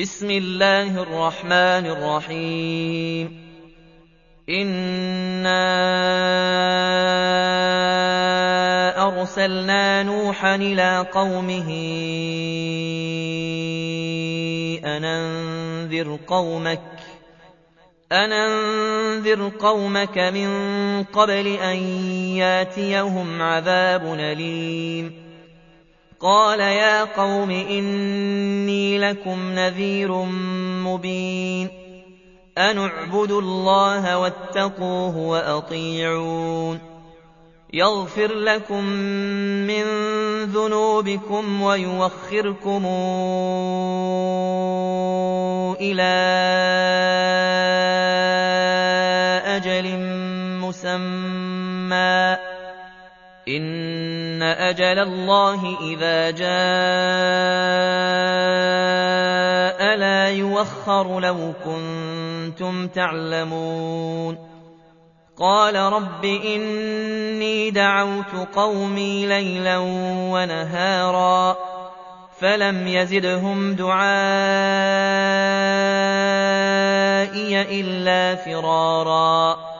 بسم الله الرحمن الرحيم. إنا أرسلنا نوحا إلى قومه أن أنذر قومك أن أنذر قومك من قبل أن ياتيهم عذاب أليم. قال يا قوم إني لكم نذير مبين أن اعبدوا الله واتقوه وأطيعون يغفر لكم من ذنوبكم ويوخركم إلى أجل مسمى إن أجل الله إذا جاء لا يوخر لو كنتم تعلمون. قال رب إني دعوت قومي ليلا ونهارا فلم يزدهم دعائي إلا فرارا.